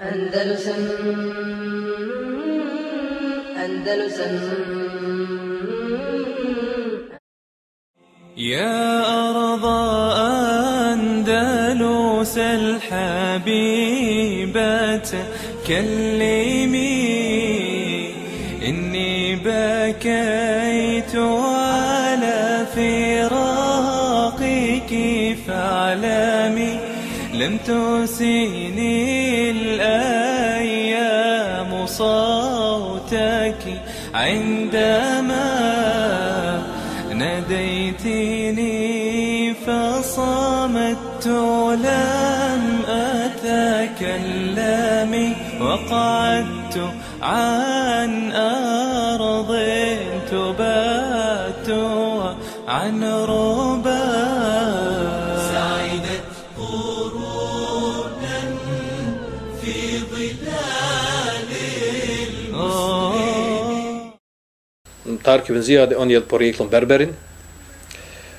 Andalusam Andalusam يا أرض أندلس الحبيبة كلمي إني بكيت على فراقك فاعلمي لم تسيني الأيام صوتك عندما ناديتني فصمت لم أتكلم وقعدت عن أرض تبات عن ربا Tark ibn Zijad, on je porijeklom Berberin,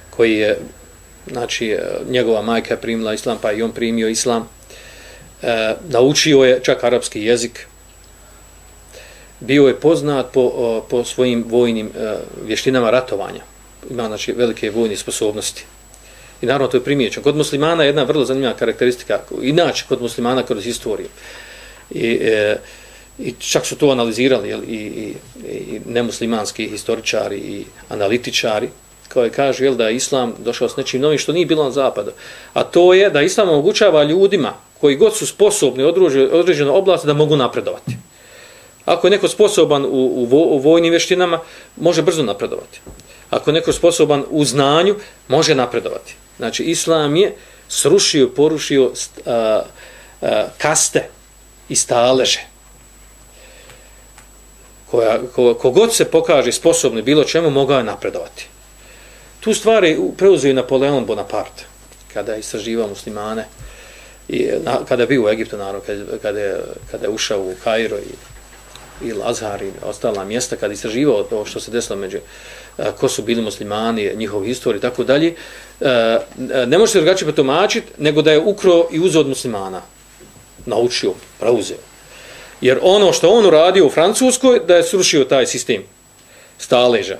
koji je, znači, e, njegova majka je primila islam, pa i on primio islam. E, naučio je čak arapski jezik. Bio je poznat po, o, po svojim vojnim e, vještinama ratovanja. Ima, znači, velike vojne sposobnosti. I naravno to je primjećeno. Kod muslimana je jedna vrlo zanimljiva karakteristika, inače kod muslimana kroz istoriju. I, e, i čak su to analizirali jel, i, i, i nemuslimanski historičari i analitičari, koji kažu jel, da je islam došao s nečim novim što nije bilo na zapadu. A to je da islam omogućava ljudima koji god su sposobni određeno oblasti da mogu napredovati. Ako je neko sposoban u, u, vo, u vojnim vještinama, može brzo napredovati. Ako je neko sposoban u znanju, može napredovati. Znači, islam je srušio, porušio a, a, kaste i staleže koja, ko, kogod se pokaže sposobni bilo čemu, mogao je napredovati. Tu stvari preuzio Napoleon Bonaparte, kada je istraživao muslimane, i na, kada je bio u Egiptu, naravno, kada, kada, je, kada je ušao u Kairo i, i Lazar i ostala mjesta, kada je istraživao to što se desilo među a, ko su bili muslimani, njihov historij i tako dalje, e, ne može se drugačije potomačiti, nego da je ukro i uzeo od muslimana. Naučio, preuzeo. Jer ono što on uradio u Francuskoj, da je srušio taj sistem staleža.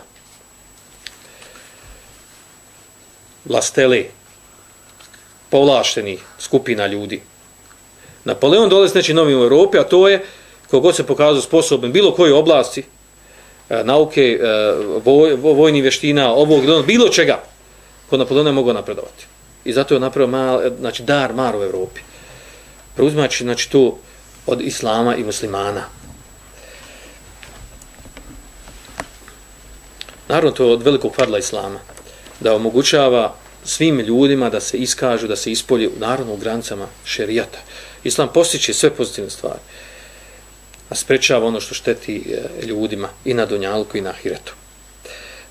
Vlastele, povlašteni skupina ljudi. Napoleon dolazi nečim novim u Europi, a to je kogod se pokazao sposoben bilo koje oblasti, e, nauke, e, voj, vojni vještina, ovog, bilo čega, ko Napoleon je mogao napredovati. I zato je napravio mal, znači, dar mar u Europi. Preuzmaći, znači, to, od islama i muslimana. Naravno, to je od velikog fadla islama, da omogućava svim ljudima da se iskažu, da se ispolje u narodnom granicama šerijata. Islam postiče sve pozitivne stvari, a sprečava ono što šteti e, ljudima i na Dunjalku i na Hiretu.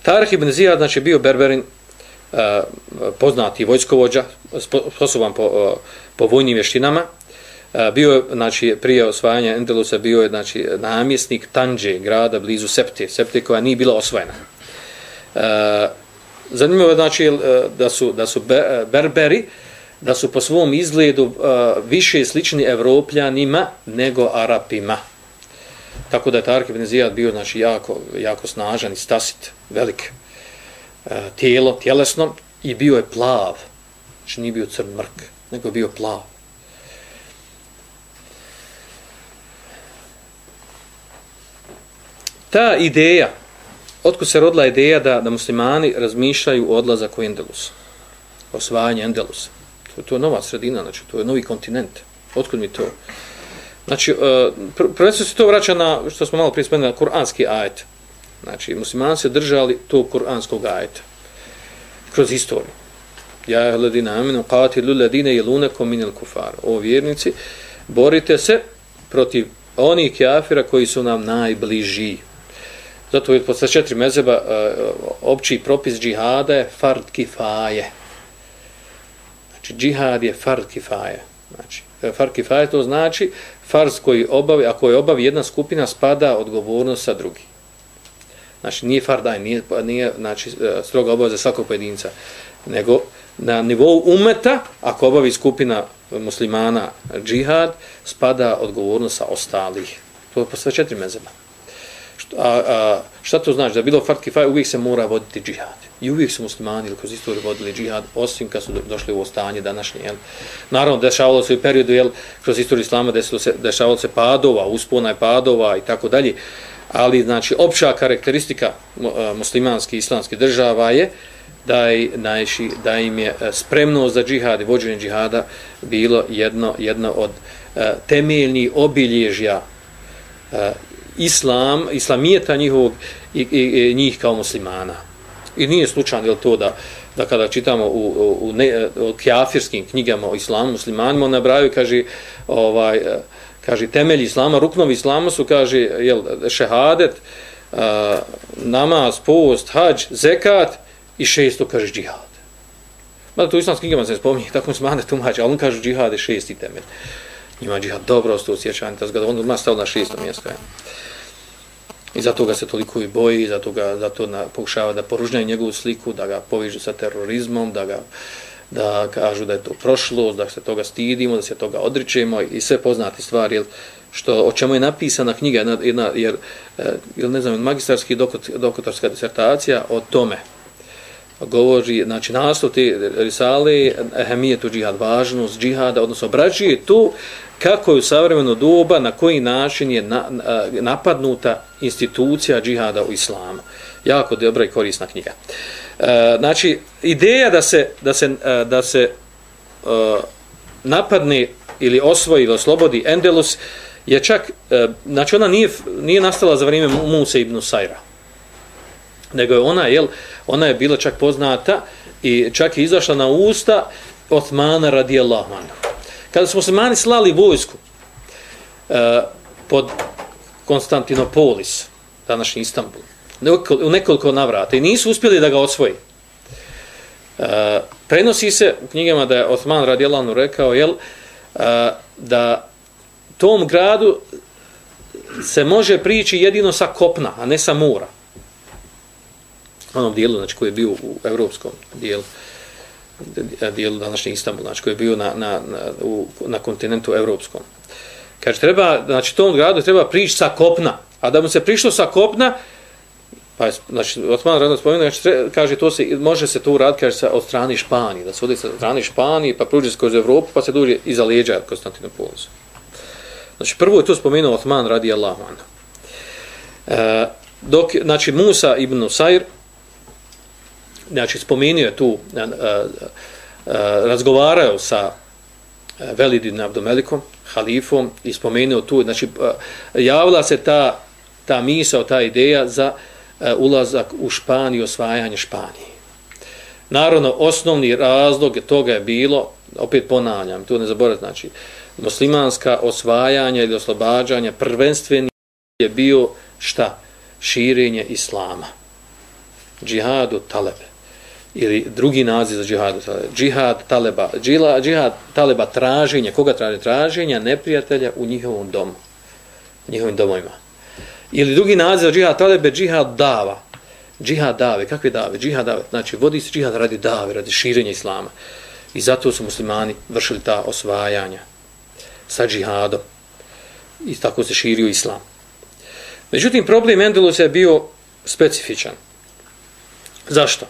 Tarih ibn Zijad, znači, bio berberin, e, poznati vojskovođa, sposoban po, e, po vojnim vještinama, bio je, znači, prije osvajanja Endelusa bio je, znači, namjesnik Tanđe, grada blizu Septe, Septe koja nije bila osvojena. Zanimljivo je, znači, e, da su, da su e, Berberi, da su po svom izgledu e, više slični Evropljanima nego Arapima. Tako da je Tark ibn Zijad bio, znači, jako, jako snažan i stasit, velik tijelo, tjelesno, i bio je plav. Znači, nije bio crn mrk, nego bio plav. Ta ideja, otko se rodila ideja da, da muslimani razmišljaju o odlazak u Endelus, osvajanje Endelusa. To, to je nova sredina, znači to je novi kontinent. Otkud mi to? Znači, e, pr prvenstveno se to vraća na, što smo malo prije spomenuli, na kuranski ajet. Znači, muslimani se držali tog kuranskog ajeta kroz istoriju. Ja je ledina aminu, qatilu ledine jelunekom minil kufar. O vjernici, borite se protiv onih kafira koji su nam najbližiji. Zato je posle četiri mezeba e, opći propis džihada je fard kifaje. Znači, džihad je fard kifaje. Znači, e, fard kifaje to znači farz koji obavi, ako je obavi jedna skupina, spada odgovornost sa drugi. Znači, nije fardaj, nije, nije znači, e, stroga obaveza svakog pojedinca, nego na nivou umeta, ako obavi skupina muslimana džihad, spada odgovornost sa ostalih. To je po sve četiri mezeba. A, a, šta to znači? Da bilo fard kifaj, uvijek se mora voditi džihad. I uvijek su muslimani ili kroz istoriju vodili džihad, osim kad su došli u ovo stanje današnje. Jel? Naravno, dešavalo se u periodu, jel, kroz istoriju islama, se, dešavalo se padova, uspona i padova i tako dalje. Ali, znači, opća karakteristika muslimanskih i islamskih država je da, je, najši, da im je e, spremnost za džihad i vođenje džihada bilo jedno, jedno od e, temeljnih obilježja e, islam, islamijeta njihovog i, i, i njih kao muslimana. I nije slučajno je to da, da kada čitamo u, u, u, ne, u kjafirskim knjigama o islamu, muslimanima, on nabraju, kaže, ovaj, kaže, temelji islama, ruknovi islama su, kaže, jel, šehadet, a, namaz, post, hađ, zekat i šesto, kaže, džihad. Mada to u islamskim knjigama se spominje, tako muslimane tumače, ali on kaže, džihad je šesti temelj. Ima džihad dobro ostao osjećanje, on odmah stao na šesto mjesto. Je. I zato ga se toliko i boji, zato ga zato na, pokušava da poružnjaju njegovu sliku, da ga povižu sa terorizmom, da ga da kažu da je to prošlo, da se toga stidimo, da se toga odričemo i sve poznati stvari, jel, što, o čemu je napisana knjiga, jedna, jedna, jer, e, jel, jer ne znam, magistarski doktorska disertacija o tome govori, znači naslov te risale, ehemijetu džihad, važnost džihada, odnosno obrađuje tu kako je u savremeno doba, na koji način je na, na, napadnuta institucija džihada u islamu. Jako dobra i korisna knjiga. E, znači, ideja da se, da se, e, da se e, napadne ili osvoji ili oslobodi Endelus je čak, e, znači ona nije, nije nastala za vrijeme Musa ibn Sajra. Nego je ona, jel, ona je bila čak poznata i čak je izašla na usta Osmana radijallahu anhu kada su muslimani slali vojsku uh, pod Konstantinopolis, današnji Istanbul, u nekoliko navrata i nisu uspjeli da ga osvoji. Uh, e, prenosi se u knjigama da je Osman radijalanu rekao jel, uh, da tom gradu se može prići jedino sa kopna, a ne sa mora. Onom dijelu znači, koji je bio u evropskom dijelu. Dijelu današnji Istanbul, znači koji je bio na, na, na, u, na kontinentu evropskom. Kaže, treba, znači tom gradu treba prići sa kopna, a da mu se prišlo sa kopna, pa znači, Osman radno spomenu, znači, kaže, to se, može se to uraditi, kaže, sa, od strane Španije, da se ode sa strane Španije, pa pruđe se kroz Evropu, pa se duže iza leđa Konstantinopolisa. Znači, prvo je to spomenuo Osman radi Allahu e, dok, znači, Musa ibn Usair, znači spomenuo je tu a, a, a, razgovarao sa e, Velidin Abdomelikom, halifom i spomenuo tu, znači javila se ta ta misa, ta ideja za e, ulazak u Španiju, osvajanje Španije. Naravno, osnovni razlog toga je bilo, opet ponavljam, tu ne zaboravim, znači, muslimanska osvajanja ili oslobađanja prvenstveni je bio šta? Širenje islama. Džihadu talebe ili drugi naziv za džihad, džihad taleba, džihad, džihad taleba traženja, koga traže traženja neprijatelja u njihovom domu, njihovim domovima. Ili drugi naziv za džihad talebe, džihad dava, džihad dave, kakve dave, džihad dave, znači vodi se džihad radi dave, radi širenja islama. I zato su muslimani vršili ta osvajanja sa džihadom. I tako se širio islam. Međutim, problem Endelusa je bio specifičan. Zašto?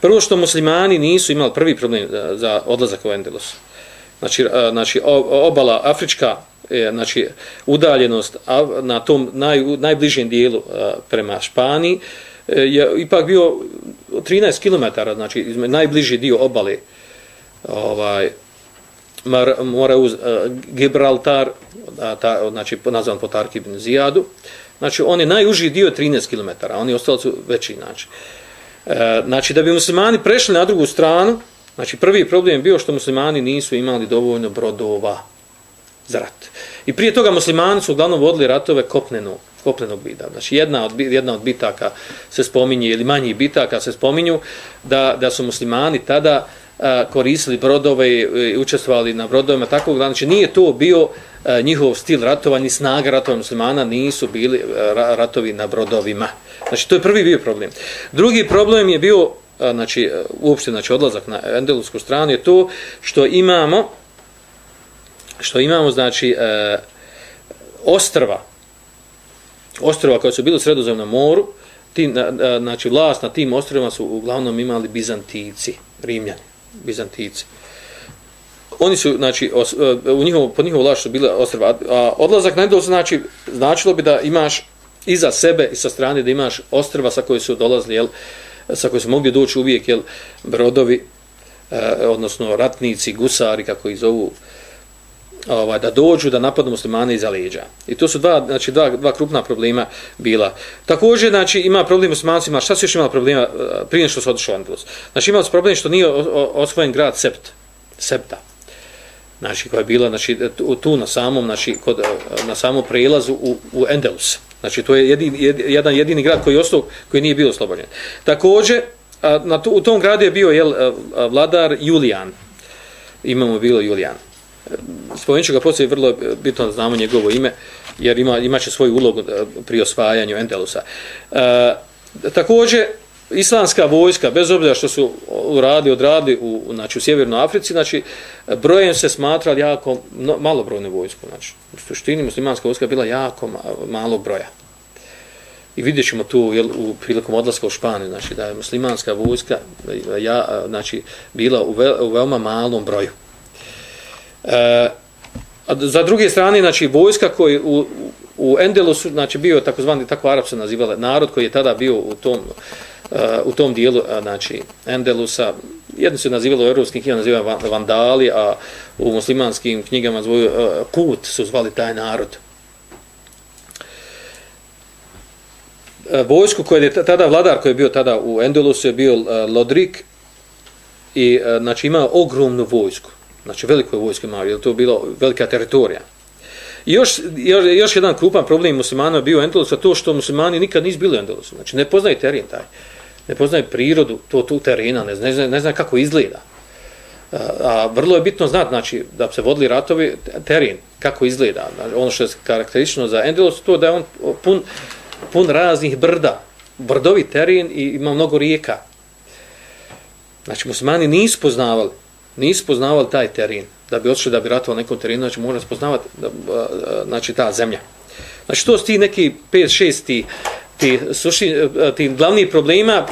Prvo što muslimani nisu imali prvi problem za odlazak u Endelus. Znači, znači obala Afrička, e, znači udaljenost na tom naj, najbližem dijelu prema Španiji e, je ipak bio 13 km, znači najbliži dio obale ovaj, mora uz e, Gibraltar, ta, znači nazvan po Tarki ibn Zijadu, znači on je najuži dio 13 km, oni ostali su veći, znači. E, znači da bi muslimani prešli na drugu stranu, znači prvi problem je bio što muslimani nisu imali dovoljno brodova za rat. I prije toga muslimani su uglavnom vodili ratove kopneno, kopnenog vida. Znači jedna od, jedna od bitaka se spominje, ili manji bitaka se spominju, da, da su muslimani tada a, koristili brodove i učestvovali na brodovima takvog, znači nije to bio a, njihov stil ratovanja, ni snaga ratova muslimana nisu bili a, ratovi na brodovima. Znači, to je prvi bio problem. Drugi problem je bio, znači, e, uopšte, znači, odlazak na endelusku stranu je to što imamo što imamo znači e, ostrva ostrva koja su bili u sredozemnom moru ti, na, znači vlast na tim ostrvima su uglavnom imali Bizantici, Rimljani, Bizantici. Oni su, znači, os, e, u njihovo, pod njihovo vlast su bile ostrva. A odlazak na Endolus, znači, značilo bi da imaš iza sebe i sa strane da imaš ostrva sa koje su dolazili, jel, sa koje su mogli doći uvijek, jel, brodovi, e, odnosno ratnici, gusari, kako ih zovu, ovaj, da dođu da napadnu muslimane iza leđa. I to su dva, znači, dva, dva krupna problema bila. Također, znači, ima problem muslimancima, šta su još imali problema e, prije što su otišli u Andalus? Znači, imali su problem što nije osvojen grad Sept, Septa. Znači, koja je bila, znači, tu, tu na samom, znači, kod, e, na samom prelazu u, u Endelus. Znači, to je jedin, jed, jedan jedini grad koji je ostao, koji nije bio oslobođen. Također, na to, u tom gradu je bio jel, vladar Julijan. Imamo bilo Julijan e, spomenut ću ga poslije vrlo bitno da znamo njegovo ime, jer ima, imaće svoju ulogu e, pri osvajanju Endelusa. E, također, islamska vojska, bez obzira što su uradi, odradi u, znači, u Sjevernoj Africi, znači, brojem se smatrali jako no, malo brojne vojsko. Znači, u suštini muslimanska vojska bila jako malo broja. I vidjet ćemo tu jel, u prilikom odlaska u Španiju, znači, da je muslimanska vojska e, ja, e, znači, bila u, ve, u veoma malom broju. E, za druge strane, znači, vojska koji u, u Endelosu, znači, bio takozvani, tako Arab se nazivale, narod koji je tada bio u tom, u tom dijelu, znači, Endelusa, jedno se nazivalo u europskim knjigama, nazivaju vandali, a u muslimanskim knjigama zvoju Kut su zvali taj narod. Vojsku koji je tada, vladar koji je bio tada u Endelusu je bio Lodrik i, znači, imao ogromnu vojsku znači veliko vojsko imao, jer to bilo velika teritorija. I još, još, još jedan krupan problem muslimana je bio Endelusu, to što muslimani nikad nisu bili u Endelusu, znači ne poznaju teren taj, ne poznaje prirodu to, tu terena, ne, ne, ne, zna kako izgleda. A, a vrlo je bitno znati, znači, da se vodili ratovi, teren, kako izgleda. Znači, ono što je karakteristično za Endelos, to da je on pun, pun raznih brda, brdovi teren i ima mnogo rijeka. Znači, muslimani nisu poznavali nisu poznavali taj teren, da bi odšli da bi ratovali nekom terenu, znači mora spoznavati znači, ta zemlja. Znači to su ti neki 5-6 ti, suši, ti glavni problema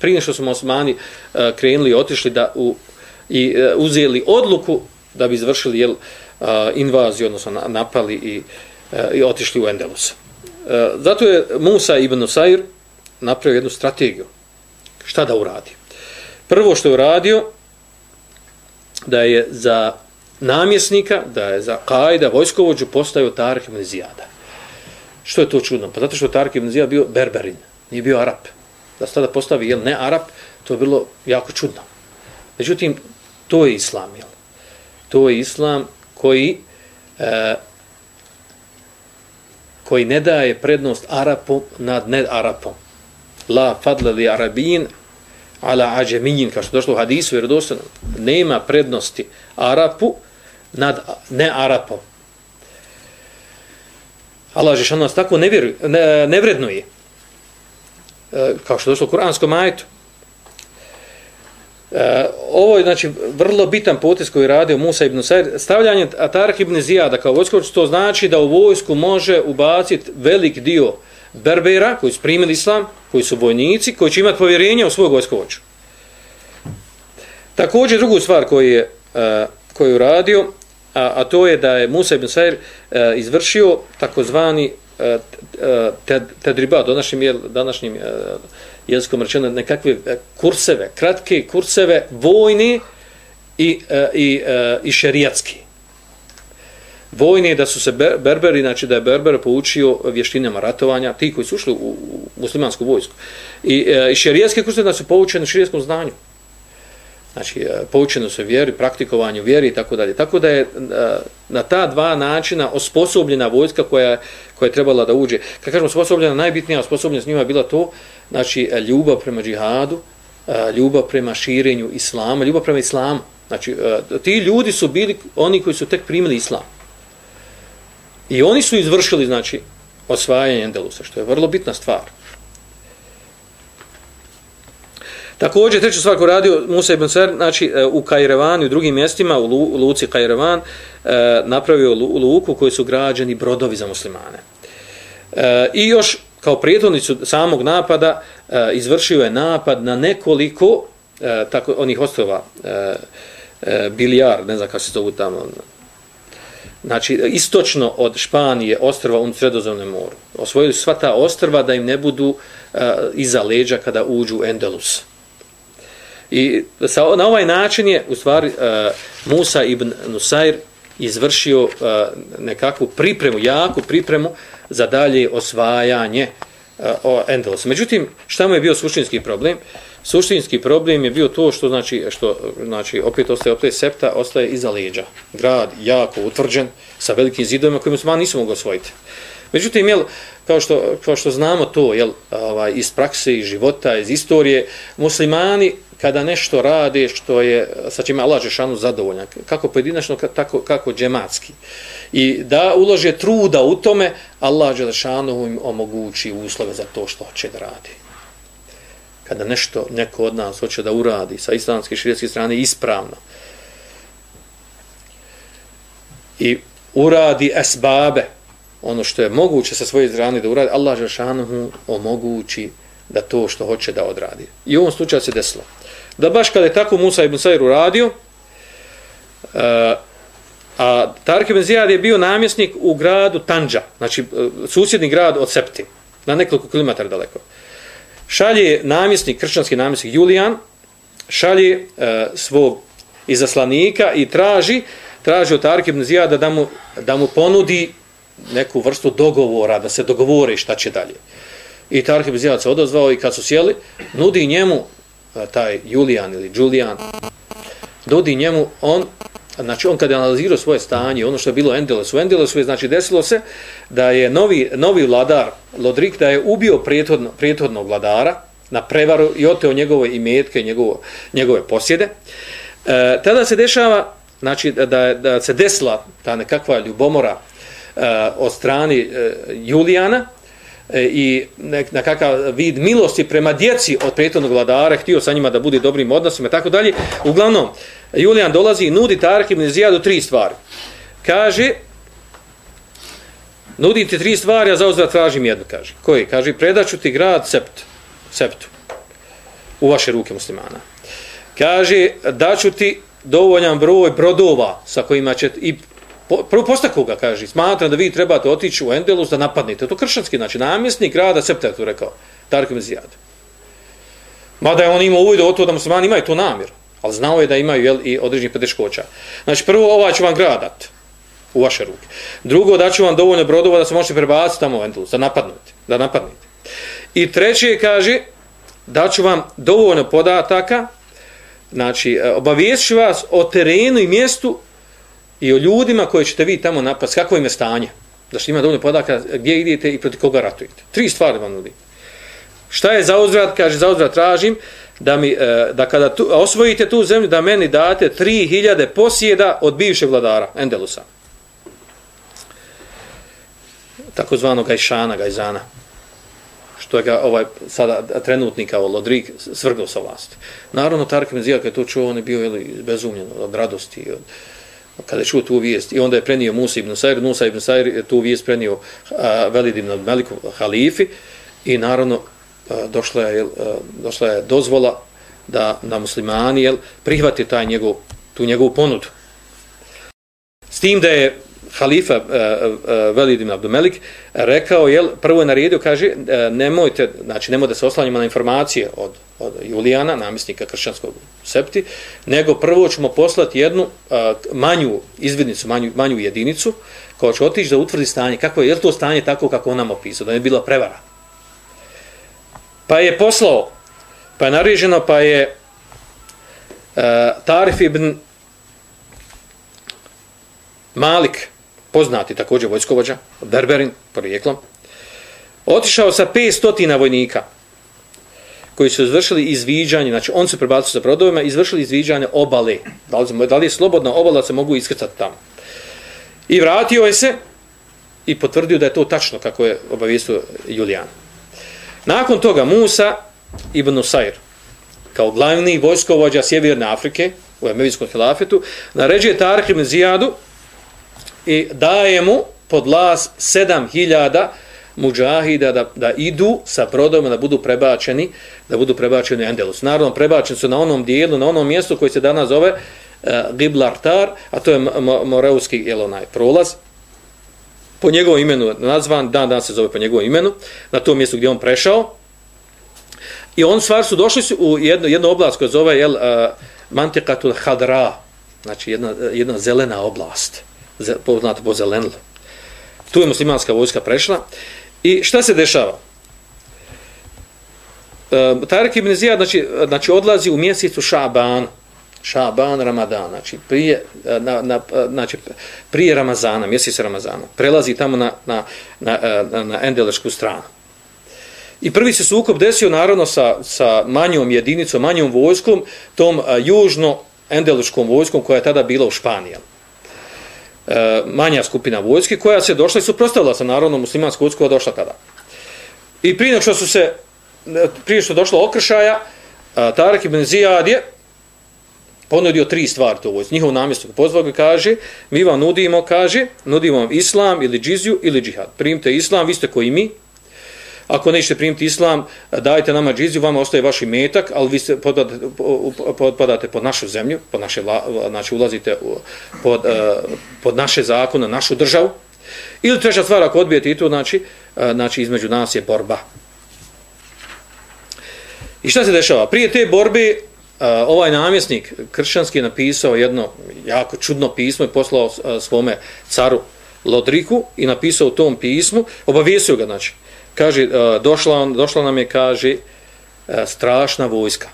prije što su osmani e, krenuli i otišli da u, i e, uzeli odluku da bi izvršili jel, e, invaziju, odnosno napali i, i otišli u Endelus. Zato je Musa ibn Sair napravio jednu strategiju. Šta da uradi? Prvo što je uradio, da je za namjesnika, da je za kajda, vojskovođu, postavio Tarih ibn Zijada. Što je to čudno? Pa zato što Tarek ibn Zijad bio berberin, nije bio Arab. Da se tada postavi, jel ne Arab, to je bilo jako čudno. Međutim, to je Islam, jel? To je Islam koji e, koji ne daje prednost Arapu nad ne Arapom. La fadla li Arabin ala ađeminjin, kao što došlo u hadisu, jer dosta nema prednosti Arapu nad ne Arapom. Allah Žešan nas tako nevjeru, ne, nevredno je. E, kao što došlo u kuranskom ajtu. E, ovo je znači, vrlo bitan potis koji radio Musa ibn Sair. Stavljanje Atarak ibn Zijada kao vojskovac, to znači da u vojsku može ubaciti velik dio berbera koji su primili islam, koji su vojnici, koji će imati povjerenje u svog vojskovoću. Također drugu stvar koju je, e, koju radio, a, a to je da je Musa ibn Sair uh, izvršio takozvani e, uh, ted, tedriba, današnjim, jel, današnjim e, uh, jezikom rečeno, nekakve kurseve, kratke kurseve, vojne i, uh, i, uh, i šerijatski vojne da su se berberi, znači da je berber poučio vještinama ratovanja, ti koji su ušli u, muslimansku vojsku. I, e, i šerijetske kurseve da su poučeni šerijatskom znanju. Znači, e, poučeno se vjeri, praktikovanju vjeri i tako dalje. Tako da je e, na ta dva načina osposobljena vojska koja, koja je trebala da uđe. Kad kažemo osposobljena, najbitnija osposobljenost njima je bila to, znači, e, ljubav prema džihadu, ljubav prema širenju islama, ljubav prema islamu. Znači, ti ljudi su bili oni koji su tek primili islam. I oni su izvršili, znači, osvajanje Endelusa, što je vrlo bitna stvar. Također, treću stvar koju radio Musa ibn Sar, znači e, u Kajrevanu i u drugim mjestima, u, Luci Kajrevan, e, napravio luku koji su građeni brodovi za muslimane. E, I još kao prijedodnicu samog napada izvršio je napad na nekoliko tako, onih ostrova Bilijar, ne znam kako se zovu tamo, ono. znači istočno od Španije ostrva u Sredozemnom moru. Osvojili su sva ta ostrva da im ne budu uh, iza leđa kada uđu u Endelus. I sa, na ovaj način je u stvari uh, Musa ibn Nusair izvršio uh, nekakvu pripremu, jaku pripremu za dalje osvajanje e, uh, Endelusa. Međutim, šta mu je bio suštinski problem? Suštinski problem je bio to što znači što znači opet ostaje opet septa ostaje iza leđa. Grad jako utvrđen sa velikim zidovima koje muslimani nisu mogli osvojiti. Međutim jel kao što kao što znamo to jel ovaj iz prakse i života iz istorije muslimani kada nešto rade što je sa čime Allah Žešanu zadovoljan kako pojedinačno tako kako džematski. I da ulože truda u tome Allah Žešanu im omogući uslove za to što hoće da radi kada nešto neko od nas hoće da uradi sa islamske širijske strane ispravno. I uradi esbabe ono što je moguće sa svoje strane da uradi Allah Žešanu omogući da to što hoće da odradi. I u ovom slučaju se desilo da baš kada je tako Musa ibn Sajr uradio uh, e, a Tarik ibn Zijad je bio namjesnik u gradu Tandža znači e, susjedni grad od Septi na nekoliko kilometara daleko šalje namjesnik, kršćanski namjesnik Julijan, šalje e, svog izaslanika i traži traži od Tarik ibn Zijada da mu, da mu ponudi neku vrstu dogovora, da se dogovore šta će dalje. I Tarik ibn Zijad se odozvao i kad su sjeli, nudi njemu taj Julijan ili Julijan, dodi njemu on znači on kada je analizirao svoje stanje, ono što je bilo Endeles, u Endelesu je znači desilo se da je novi, novi vladar Lodrik da je ubio prijethodno, prijethodnog vladara na prevaru i oteo njegove imetke, njegovo, njegove posjede. E, tada se dešava znači da, da se desila ta nekakva ljubomora e, od strani e, Julijana, E, i na kakav vid milosti prema djeci od prijetodnog vladara, htio sa njima da bude dobrim odnosima i tako dalje. Uglavnom, Julijan dolazi i nudi Tarik ibn Zijadu tri stvari. Kaže, nudite tri stvari, a za uzvrat tražim jednu, kaže. Koji? Kaže, predaću ti grad Sept, Septu u vaše ruke muslimana. Kaže, daću ti dovoljan broj brodova sa kojima će i prvo postaku ga kaže, smatram da vi trebate otići u Endelus da napadnete. To kršćanski, znači namjesnik grada Septa, tu rekao, Tarko Mezijad. Mada je on imao uvijek o to da muslimani imaju to namjer, ali znao je da imaju jel, i određenih pedeškoća. Znači, prvo ovaj ću vam gradat u vaše ruke. Drugo, da ću vam dovoljno brodova da se možete prebaciti tamo u Endelus, da napadnete. Da napadnete. I treće kaže, da ću vam dovoljno podataka, znači, e, obaviješću vas o terenu i mjestu i o ljudima koje ćete vi tamo napast, kako im je stanje, da što ima dovoljno podaka gdje idete i proti koga ratujete. Tri stvari vam nudi. Šta je za uzvrat? Kaže, za uzvrat tražim da, mi, e, da kada tu, osvojite tu zemlju, da meni date 3000 posjeda od bivšeg vladara, Endelusa. Tako zvano Gajšana, Gajzana. Što je ga ovaj, sada trenutni kao Lodrik svrgao sa vlasti. Naravno, Tark Mezija, je to čuo, on je bio jeli, bezumljen od radosti, od, kada je čuo tu vijest i onda je prenio Musa ibn Sair, Musa ibn Sair je tu vijest prenio uh, Velid ibn Meliku halifi i naravno došla, je, došla je dozvola da na muslimani jel, prihvati taj njegov, tu njegovu ponudu. S tim da je halifa uh, uh, Velid ibn Abdumelik rekao, jel, prvo je naredio, kaže, uh, nemojte, znači nemoj da se oslanjamo na informacije od, od Julijana, namjesnika kršćanskog septi, nego prvo ćemo poslati jednu uh, manju izvidnicu, manju, manju jedinicu, koja će otići da utvrdi stanje, kako je, je to stanje tako kako on nam opisao, da je bila prevara. Pa je poslao, pa je nareženo, pa je uh, Tarif ibn Malik, poznati također vojskovođa, Berberin, porijeklom, otišao sa 500 vojnika koji su izvršili izviđanje, znači on se prebacili sa brodovima, izvršili izviđanje obale. Da li, da li je slobodna obala, se mogu iskrcati tamo. I vratio je se i potvrdio da je to tačno kako je obavijestio Julijan. Nakon toga Musa ibn Usair kao glavni vojskovođa Sjeverne Afrike u Emevijskom hilafetu, naređuje Tarih ibn Zijadu i daje mu pod las 7000 muđahida da, da idu sa brodovima da budu prebačeni da budu prebačeni u Endelus. Naravno, prebačeni su na onom dijelu, na onom mjestu koji se danas zove eh, uh, Giblartar, a to je Moreuski jel, onaj prolaz, po njegovom imenu nazvan, dan dan se zove po njegovom imenu, na tom mjestu gdje on prešao. I on stvar su došli su u jednu, jednu oblast koja zove jel, uh, Mantikatul Hadra, znači jedna, jedna zelena oblast, poznato po zelenlu. Tu je muslimanska vojska prešla. I šta se dešava? E, Tarik ibn Zijad znači, znači odlazi u mjesecu Šaban, Šaban, Ramadan, znači prije, e, na, na, e, znači prije Ramazana, mjesec Ramazana, prelazi tamo na, na, na, e, na, na Endelešku stranu. I prvi se sukob desio naravno sa, sa manjom jedinicom, manjom vojskom, tom a, južno Endeleškom vojskom koja je tada bila u Španiji. E, manja skupina vojske koja se došla i su prostavila sa narodnom muslimanskom vojskom koja došla tada. I prije što su se, e, prije što došlo okršaja, e, Tarek ibn Zijad je ponudio tri stvari to vojsku. Njihov namjestnik pozvao ga kaže, mi vam nudimo, kaže, nudimo vam islam ili džiziju ili džihad. Primite islam, vi ste koji mi. Ako nećete primiti islam, dajte nama džiziju, vama ostaje vaš imetak, ali vi se podpadate, pod našu zemlju, pod naše, znači ulazite pod, eh, pod naše zakone, našu državu. Ili treća stvar, ako odbijete i to, znači, eh, znači između nas je borba. I šta se dešava? Prije te borbe eh, ovaj namjesnik kršćanski napisao jedno jako čudno pismo i poslao svome caru Lodriku i napisao u tom pismu, obavijesio ga, znači, kaže, e, došla, on, došla nam je, kaže, e, strašna vojska.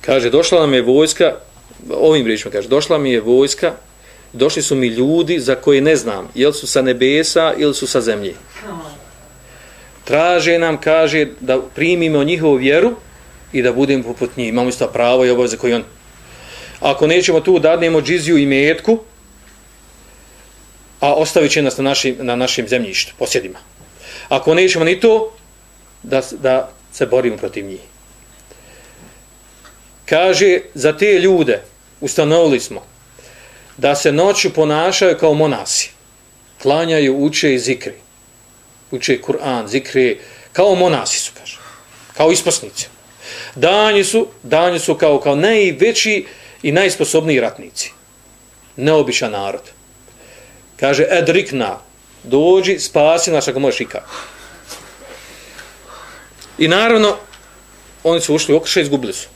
Kaže, došla nam je vojska, ovim riječima kaže, došla mi je vojska, došli su mi ljudi za koje ne znam, jel su sa nebesa ili su sa zemlje. Traže nam, kaže, da primimo njihovu vjeru, i da budemo poput njih. Imamo isto pravo i obaveze koji on... Ako nećemo tu dadnemo džiziju i metku, a ostavit će nas na našim, na našim zemljištu, posjedima. Ako nećemo ni to, da, da se borimo protiv njih. Kaže, za te ljude ustanovili smo da se noću ponašaju kao monasi. Klanjaju, uče i zikri. Uče Kur'an, zikri, kao monasi su, kaže. Kao isposnici. Danji su, danji su kao, kao najveći i najsposobniji ratnici. Neobičan narod. Kaže, edrikna, dođi, spasi nas ako možeš ikak. I naravno, oni su ušli u okršaj izgubili su.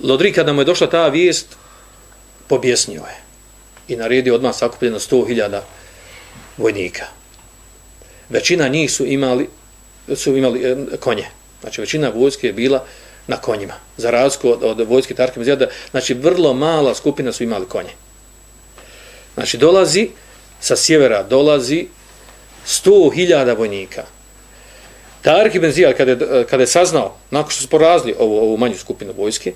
Lodri, kada mu je došla ta vijest, pobjesnio je. I naredio odmah sakupljeno 100.000 vojnika. Većina njih su imali, su imali eh, konje. Znači većina vojske je bila na konjima. Za razliku od, od vojske Tarkim Zijada, znači vrlo mala skupina su imali konje. Znači dolazi sa sjevera, dolazi 100.000 vojnika. Tarik ibn Zijad, kada je, kada je saznao, nakon što su porazili ovu, ovu manju skupinu vojske,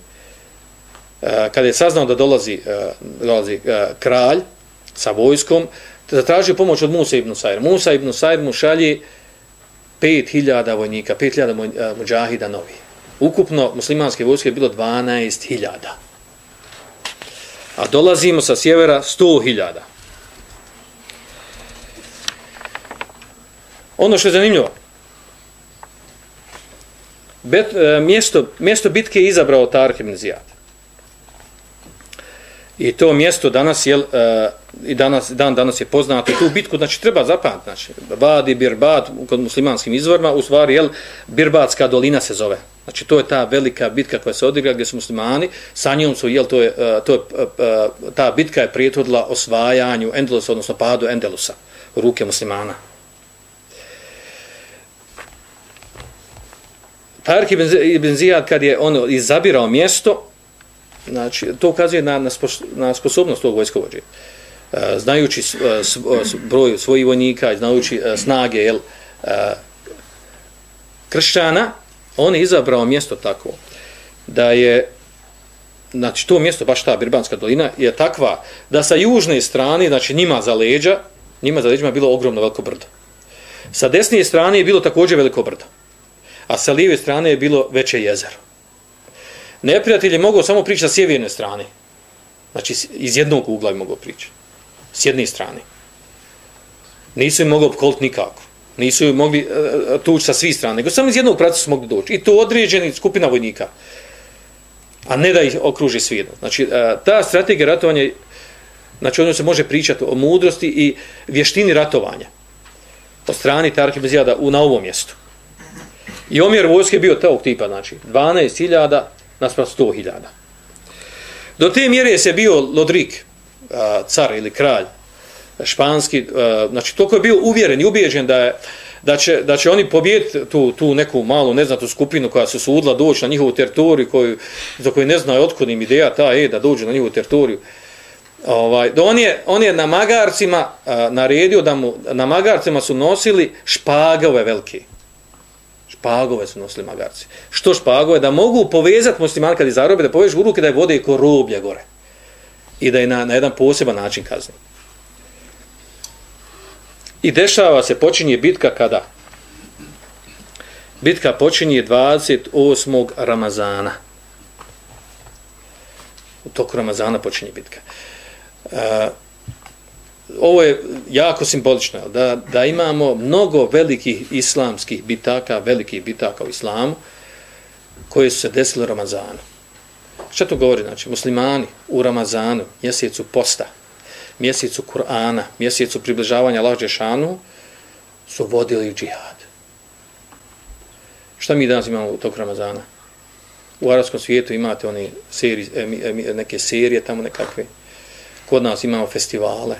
eh, kada je saznao da dolazi, eh, dolazi eh, kralj sa vojskom, zatražio pomoć od Musa ibn Sajr. Musa ibn Sajr mu šalje 5000 vojnika, 5000 muđahida novi. Ukupno muslimanske vojske je bilo 12.000. A dolazimo sa sjevera 100.000. Ono što je zanimljivo, Bet, e, mjesto, mjesto bitke je izabrao Tark ibn Zijad. I to mjesto danas je e, i danas dan danas je poznato tu bitku znači treba zapamtiti znači Badi Birbad kod muslimanskim izvorima u stvari je Birbatska dolina se zove. Znači to je ta velika bitka koja se odigra gdje su muslimani sa njom su jel to je e, to je e, e, ta bitka je prijetodila osvajanju Endelusa odnosno padu Endelusa u ruke muslimana. Tark ibn Zijad kad je on izabirao mjesto znači, to ukazuje na, na, na sposobnost tog vojskovođe. Znajući broj svojih vojnika, znajući snage jel, kršćana, on je izabrao mjesto tako da je znači to mjesto, baš ta Birbanska dolina, je takva da sa južne strane, znači njima za leđa, njima za leđima je bilo ogromno veliko brdo. Sa desnije strane je bilo također veliko brdo. a sa lijeve strane je bilo veće jezero. Neprijatelj je mogao samo prići sa sjeverne strane. Znači, iz jednog ugla je mogao prići. S jedne strane. Nisu im mogao opkoliti nikako. Nisu mogli uh, tući sa svih strana, nego samo iz jednog pravca su mogli doći. I to određeni skupina vojnika. A ne da ih okruži svijedno. Znači, uh, ta strategija ratovanja, znači, ono se može pričati o mudrosti i vještini ratovanja. Po strani Tarki Bezijada u, na ovom mjestu. I omjer vojske je bio tog tipa, znači, 12.000 naspram 100.000. Do te mjere se bio Lodrik, uh, car ili kralj, španski, e, znači toliko je bio uvjeren i ubijeđen da, je, da, će, da će oni pobijeti tu, tu neku malu neznatu skupinu koja se sudla doći na njihovu teritoriju koju, za koju ne znaju otkud im ideja ta je da dođu na njihovu teritoriju. Ovaj, da on, je, on je na magarcima a, naredio da mu, na magarcima su nosili špagove velike. Špagove su nosili magarci. Što špagove? Da mogu povezati muslimani kad je zarobe, da povežu u ruke da je vode i ko roblja gore. I da je na, na jedan poseban način kazni. I dešava se, počinje bitka kada? Bitka počinje 28. Ramazana. U toku Ramazana počinje bitka. Uh, ovo je jako simbolično, da, da imamo mnogo velikih islamskih bitaka, velikih bitaka u islamu, koje su se desile u Ramazanu. Šta to govori? Znači, muslimani u Ramazanu, mjesecu posta, mjesecu Kur'ana, mjesecu približavanja Allah su vodili džihad. Šta mi danas imamo u tog Ramazana? U arabskom svijetu imate one serije, e, e, neke serije tamo nekakve. Kod nas imamo festivale.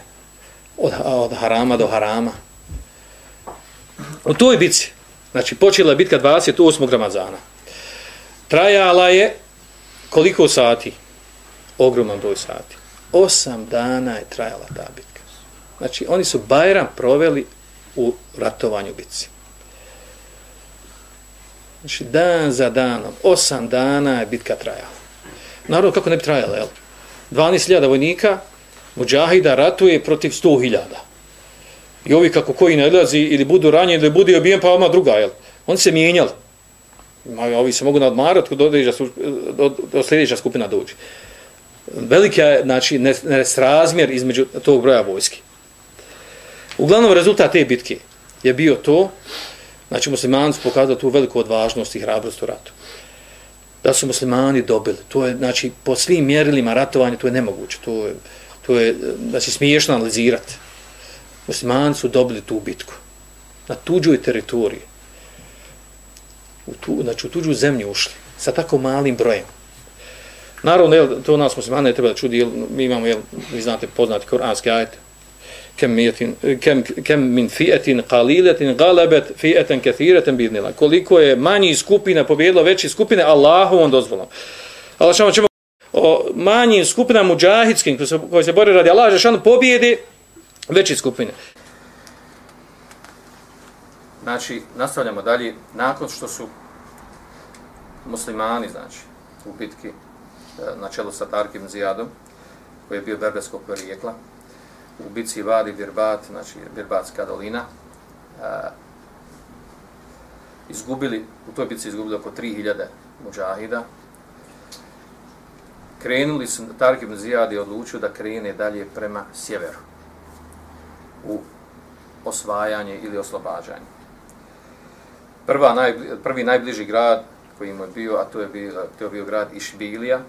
Od, od harama do harama. U toj bitci, znači počela je bitka 28. Ramazana. Trajala je koliko sati? Ogroman broj sati osam dana je trajala ta bitka. Znači, oni su Bajram proveli u ratovanju bitci. Znači, dan za danom, osam dana je bitka trajala. Naravno, kako ne bi trajala, jel? 12.000 vojnika, muđahida ratuje protiv 100.000. I ovi kako koji ne odlazi, ili budu ranjeni, ili budu obijen, pa oma druga, jel? Oni se mijenjali. Ovi se mogu nadmarati, do, do, do sljedeća skupina dođe velika znači nesrazmjer između tog broja vojske. Uglavnom rezultat te bitke je bio to, znači muslimani su pokazali tu veliku odvažnost i hrabrost u ratu. Da su muslimani dobili, to je znači po svim mjerilima ratovanja to je nemoguće, to je, to je da se smiješno analizirati. Muslimani su dobili tu bitku na tuđoj teritoriji. U tu, znači u tuđu zemlju ušli sa tako malim brojem. Naravno, jel, to nas muslimane ne treba da čudi, jel, mi imamo, jel, vi znate, poznati koranski ajte. Kem, mijetin, kem, kem min fijetin qalilatin galebet fijeten kathiretin bidnila. Koliko je manji skupina pobjedilo veći skupine, Allahovom dozvolom. Allah šamo ćemo o manjim skupinama muđahidskim koji se, koji se bori radi Allah, šano pobjede veći skupine. Znači, nastavljamo dalje, nakon što su muslimani, znači, u bitki Eh, na čelu sa Tarkim Zijadom, koji je bio berberskog porijekla, u bici Vadi Birbat, znači Birbatska dolina, eh, izgubili, u toj bici izgubili oko 3000 muđahida. Krenuli su, Tarkim Zijad je odlučio da krene dalje prema sjeveru, u osvajanje ili oslobađanje. Prva, naj, prvi najbliži grad koji mu je bio, a to je bio, to je bio grad Išbilija,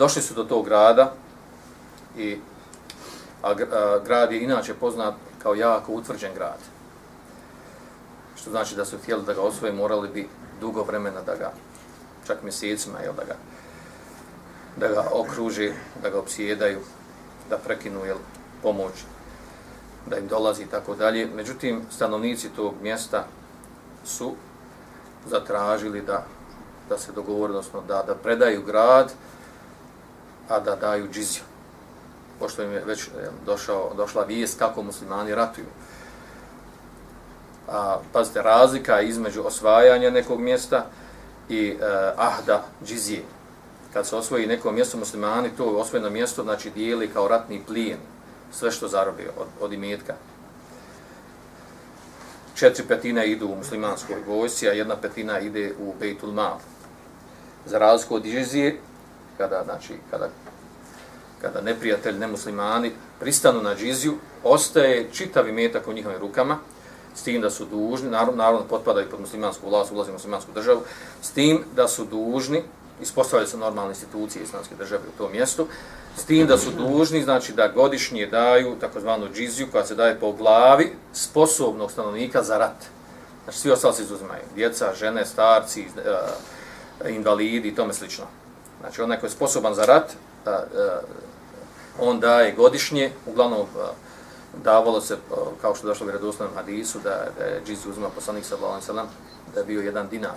Došli su do tog grada i a, a, grad je inače poznat kao jako utvrđen grad. Što znači da su htjeli da ga osvoje, morali bi dugo vremena da ga, čak mjesecima, jel, da ga, da ga okruži, da ga opsjedaju, da prekinu jel, pomoć, da im dolazi i tako dalje. Međutim, stanovnici tog mjesta su zatražili da, da se dogovore, odnosno da, da predaju grad, a da daju džiziju. Pošto im je već došao, došla vijest kako muslimani ratuju. A, pazite, razlika između osvajanja nekog mjesta i e, ahda džizije. Kad se osvoji neko mjesto muslimani, to osvojeno mjesto znači dijeli kao ratni plijen sve što zarobi od, od imetka. četiri petina idu u muslimanskoj vojsci, a jedna petina ide u Bejtul Mal. Za razliku od džizije, kada, znači, kada, kada neprijatelj, nemuslimani pristanu na džiziju, ostaje čitavi metak u njihovim rukama, s tim da su dužni, naravno, naravno potpadaju pod muslimansku vlast, ulazi u muslimansku državu, s tim da su dužni, ispostavljaju se normalne institucije islamske države u tom mjestu, s tim da su dužni, znači da godišnje daju takozvanu džiziju koja se daje po glavi sposobnog stanovnika za rat. Znači svi ostali se izuzimaju, djeca, žene, starci, eh, invalidi i tome slično. Znači onaj koji je sposoban za rat, uh, uh, on daje godišnje, uglavnom davalo se, kao što je došlo u vjerodostojnom hadisu, da, da je džiz uzima poslanik sallallahu sallam, da je bio jedan dinar.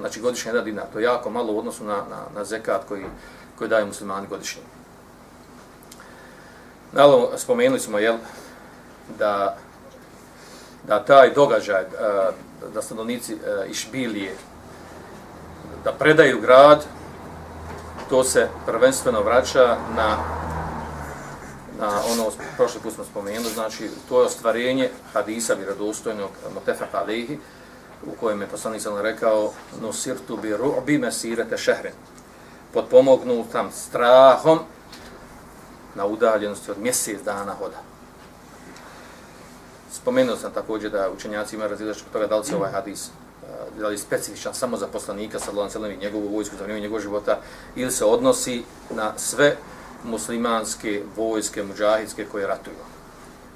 Znači godišnje jedan dinar, to je jako malo u odnosu na, na, na zekat koji, koji daju muslimani godišnje. Nalo, spomenuli smo, jel, da, da taj događaj, da stanovnici Išbilije, da predaju grad, to se prvenstveno vraća na, na ono, prošli put smo spomenuli, znači, to je ostvarenje hadisa vjerodostojnog Motefa Alihi, u kojem je poslanik sam rekao, Nusirtu bi ru'bi mesirete šehrin, potpomognutam strahom na udaljenosti od mjesec dana hoda. Spomenuo sam također da učenjaci imaju različite toga da li se ovaj hadis Eh, da li je specifičan samo za poslanika sallallahu alejhi ve sellem njegovu vojsku za njegovog života ili se odnosi na sve muslimanske vojske mudžahidske koje ratuju.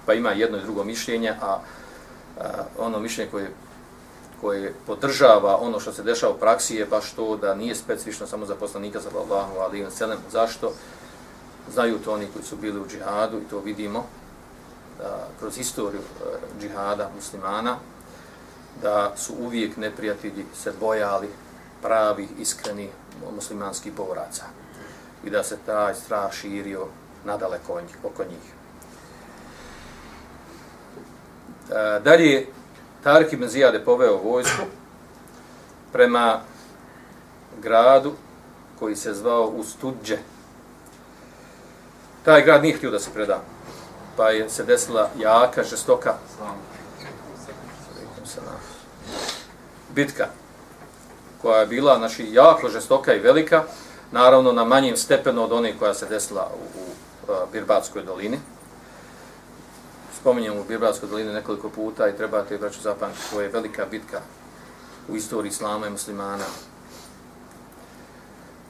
Pa ima jedno i drugo mišljenje, a, a ono mišljenje koje koje podržava ono što se dešava u praksi je baš to da nije specifično samo za poslanika sallallahu alejhi ve sellem. Zašto? Znaju to oni koji su bili u džihadu i to vidimo a, kroz istoriju a, džihada muslimana da su uvijek neprijatelji se bojali pravi, iskreni muslimanskih boraca i da se taj strah širio nadaleko oko njih. E, dalje, Tarik ibn Zijad je poveo vojsku prema gradu koji se zvao Ustudđe. Taj grad nije htio da se preda, pa je se desila jaka, žestoka bitka koja je bila znači, jako žestoka i velika, naravno na manjem stepenu od one koja se desila u, u, Birbatskoj dolini Spominjem u Birbatskoj dolini nekoliko puta i trebate, braću, zapamtiti, to je velika bitka u istoriji islama i muslimana.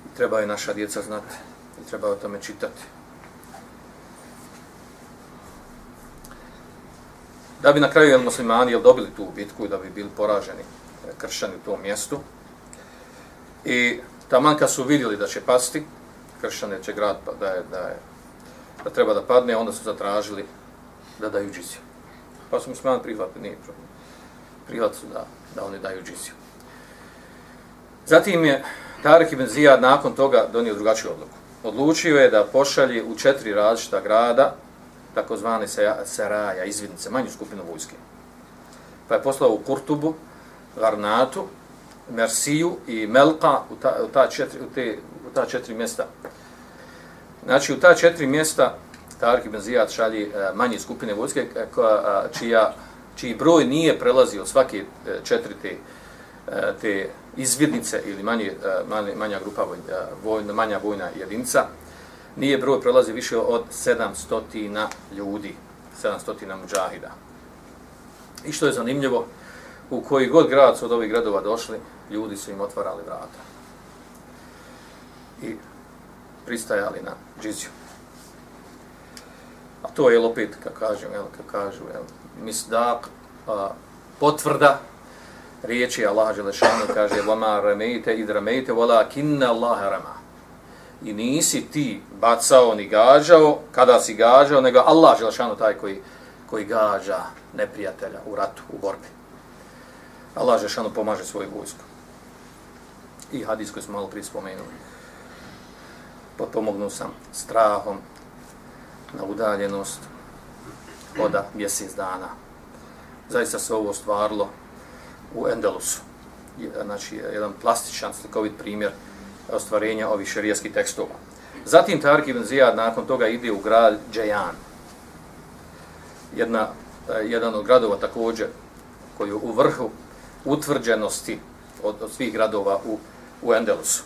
I treba je naša djeca znati i treba o tome čitati. Da bi na kraju jel, muslimani jel, dobili tu bitku i da bi bili poraženi e, kršćani u tom mjestu. I taman kad su vidjeli da će pasti, kršćane će grad pa da je, da je da treba da padne, onda su zatražili da daju džiziju. Pa su muslimani prihvatili, nije problem. Prihvatili su da, da oni daju džiziju. Zatim je Tarik ibn Zijad nakon toga donio drugačiju odluku. Odlučio je da pošalje u četiri različita grada, takozvane saraja, izvidnice, manju skupinu vojske. Pa je poslao u Kurtubu, Varnatu, Mersiju i Melka u ta, u ta, četiri, u te, u ta četiri mjesta. Znači, u ta četiri mjesta Tarik ibn Zijad šalje e, manje skupine vojske e, koja, čija, čiji broj nije prelazio svake e, četiri te, te izvidnice ili manje, manje, manja grupa vojna, manja vojna jedinica, nije broj prelazi više od 700 ljudi, 700 muđahida. I što je zanimljivo, u koji god grad su od ovih gradova došli, ljudi su im otvarali vrata. I pristajali na džiziju. A to je opet, kako kažem, jel, kako kažu, jel, misdak, a, potvrda riječi Allah Želešanu, kaže, vama ramejte id ramejte, vola kinna Allah rama. I nisi ti bacao ni gađao, kada si gađao, nego Allah Želšanu taj koji, koji gađa neprijatelja u ratu, u borbi. Allah Želšanu pomaže svoju vojsku. I hadis koji smo malo prije spomenuli. Potpomognu sam strahom, na udaljenost oda mjesec dana. Zaista se ovo stvarilo u Endelusu. Znači, jedan plastičan slikovit primjer ostvarenja ovih šerijskih tekstova. Zatim Tarik ibn Zijad nakon toga ide u grad Džajan. Jedna, eh, jedan od gradova također koji je u vrhu utvrđenosti od, od svih gradova u, u Endelusu.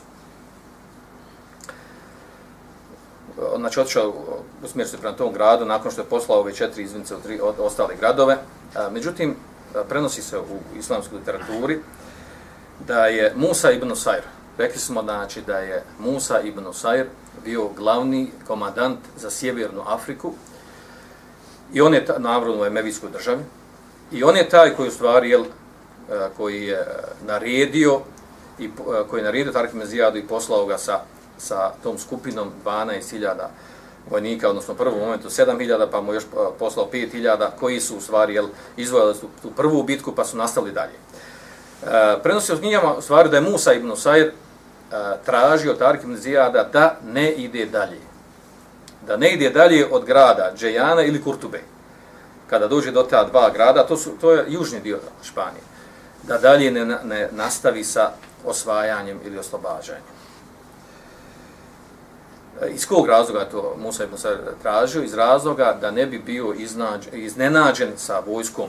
Eh, znači, otišao u smjeru se prema tom gradu nakon što je poslao ove četiri izvince od, tri, od ostale gradove. A, međutim, prenosi se u islamskoj literaturi da je Musa ibn Sajr, rekli smo znači da je Musa ibn Usair bio glavni komandant za sjevernu Afriku i on je na u Emevijskoj državi i on je taj koji u stvari jel, e, koji je naredio i e, koji je naredio Tarik Mezijadu i poslao ga sa, sa tom skupinom 12.000 vojnika, odnosno u prvom momentu 7.000, pa mu još e, poslao 5.000, koji su u stvari jel, izvojali tu, tu prvu bitku, pa su nastali dalje. E, prenosi od knjigama u stvari da je Musa ibn Usair e, tražio Tarik ibn Zijada da ne ide dalje. Da ne ide dalje od grada Džejana ili Kurtube. Kada dođe do ta dva grada, to, su, to je južni dio Španije. Da dalje ne, ne nastavi sa osvajanjem ili oslobađanjem. E, iz kog razloga to Musa ibn Usair tražio? Iz razloga da ne bi bio iznađen, iznenađen sa vojskom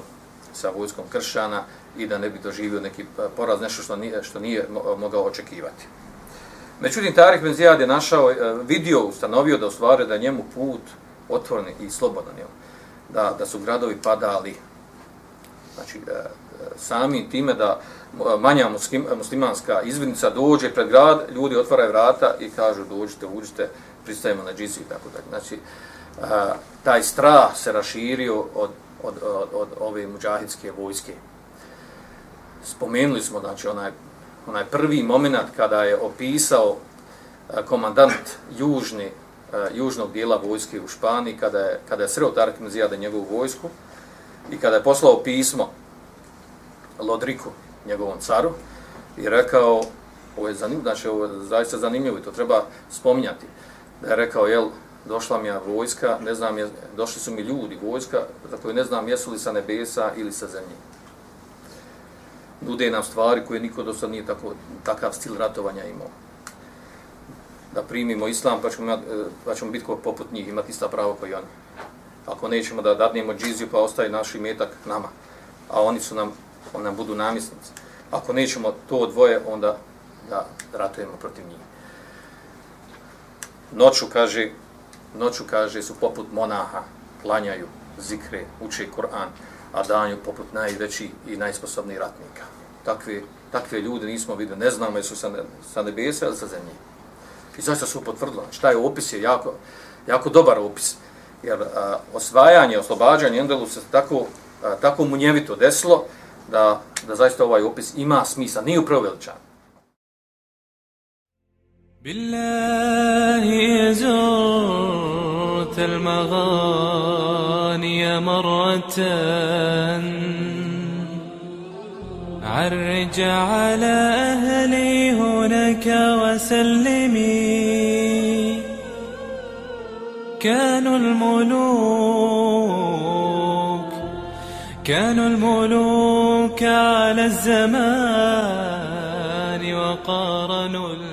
sa vojskom kršana i da ne bi doživio neki e, poraz, nešto što nije, što nije e, mogao očekivati. Međutim, Tarik Ben Zijad je našao, e, vidio, ustanovio da ostvaruje da njemu put otvoren i slobodan je. Da, da su gradovi padali, znači, sami time da manja muslimanska izvidnica dođe pred grad, ljudi otvaraju vrata i kažu dođite, uđite, pristajemo na džizi i tako dalje. Znači, taj strah se raširio od, od, od, od ove muđahidske vojske. Spomenuli smo znači onaj onaj prvi momenat kada je opisao eh, komandant južni eh, južnog dijela vojske u Španiji kada je kada je sreo Tarik Mzijada njegovu vojsku i kada je poslao pismo Lodriku njegovom caru i rekao ovo je zanimljivo znači ovo je zaista zanimljivo i to treba spominjati da je rekao jel došla mi je vojska ne znam je, došli su mi ljudi vojska za koje ne znam jesu li sa nebesa ili sa zemlje nude nam stvari koje niko do sad nije tako, takav stil ratovanja imao. Da primimo islam, pa ćemo, e, pa ćemo biti poput njih, imati ista pravo kao i oni. Ako nećemo da dadnemo džiziju, pa ostaje naš imetak nama, a oni su nam, on nam budu namisnici. Ako nećemo to dvoje, onda da ratujemo protiv njih. Noću, kaže, noću, kaže, su poput monaha, klanjaju, zikre, uče Kur'an, a danju poput najveći i najsposobniji ratnika. Takve, takve ljude nismo videli, ne znamo jesu sa, sa nebesa ili sa zemlje. I zašto su potvrdilo, ono. šta je opis je jako, jako dobar opis. Jer a, osvajanje, oslobađanje Endelu se tako, a, tako munjevito desilo da, da zaista ovaj opis ima smisla, nije upravo veličan. بالله زرت المغاني مرة. عرج على أهلي هناك وسلمي. كانوا الملوك كانوا الملوك على الزمان وقارنوا